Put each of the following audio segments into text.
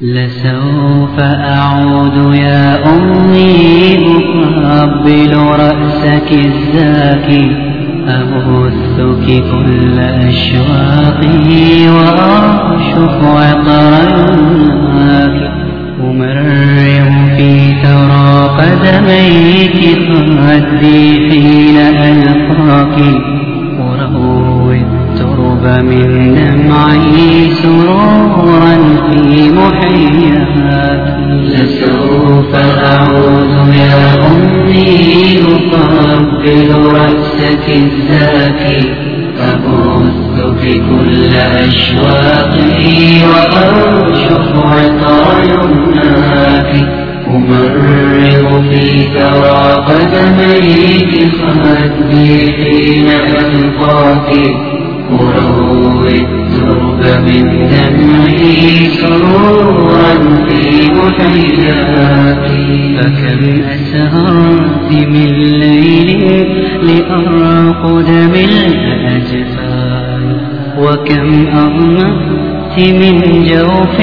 لسوف أعود يا أمي أقبل رأسك الزاكي أبثك كل أشواقي وأرشف عطر يمناك أمرر في ثرى قدميك خدي حين ألقاك أروي الترب من دمعي لسوف أعود يا أمي أقبل رأسك الزاكي أبثك كل أشواقي وأرشف عطر يمناك أمرغ في ثرى قدميك خدي حين ألقاك. أروي الترب من دمعي سرورا في محياك فكم أسهرت من ليل لأرقد بالأجفان وكم أغمضت من جوف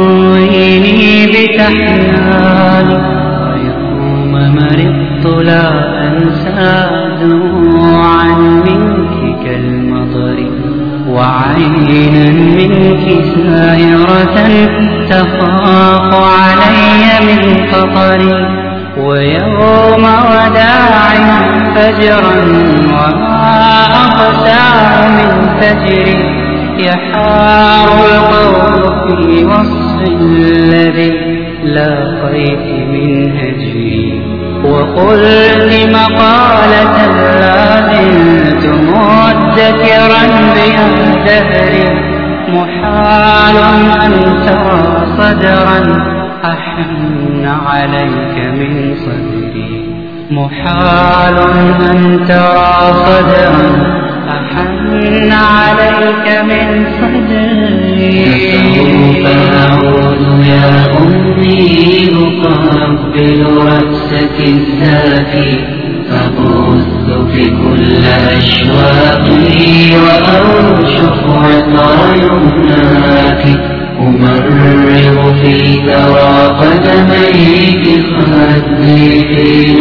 لترويني بتحنان ويوم مرضت لا أنسى دموعا وعينا منك سائرة تخاف علي من خطري ويوم وداع فجرا وما أقسى من فجري يحار القول في وصف الذي لاقيت من هجري. وقلت مقالة لا مدكرا دهري محال أن ترى صدرا. أحن عليك من صدري محال أن ترى صدرا. أحن عليك من صدري. لسوف أعود يا أمي أقبل رأسك الزاكي. أبثك كل أشواقي وأرشف عطر يمناك أمرغ في ثرى قدميك خدي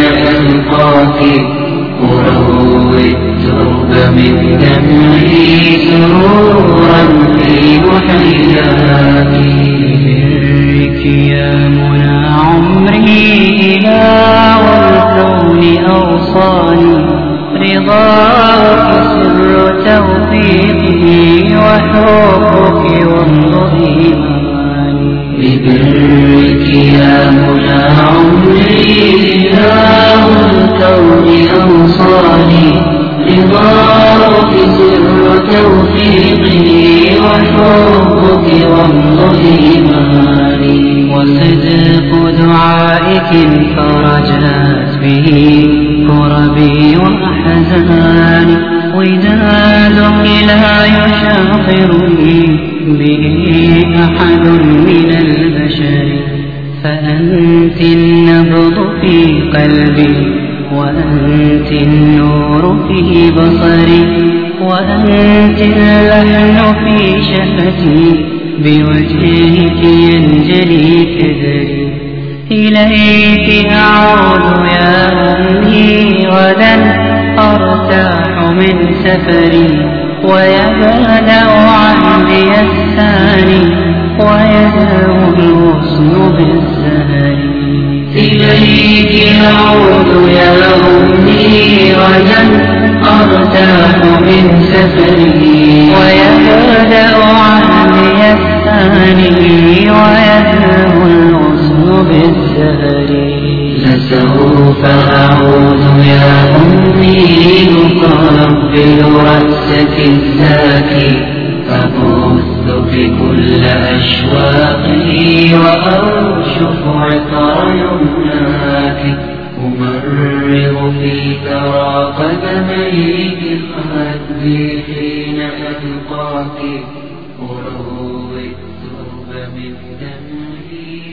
وحبك وانظر إيماني ببرك يا منى عمري إله الكون أوصاني رضاك سر توفيقي وحبك وانظر إيماني وصدق دعائك فرجت به كربي وأحزاني ودادك لا يشاطرني به أحد من البشر فأنت النبض في قلبي وأنت النور في بصري وأنت اللحن في شفتي بوجهك ينجلي كدري. إليك أعود يا أمي غدا أرتاح من سفري ويبدأ الثاني ويدعو الغصن بالسهر. إليك أعود يا أمي غدا أرتاح من سفري. ويبدأ عهدي الثاني ويدعو الغصن بالسهر. لسوف أعود يا أمي أقبل رأسك الزاكي كل أشواقي وأرشف عطر يمناك. أمرغ في ثرى قدميك خدي حين ألقاك. أروي الترب من دمي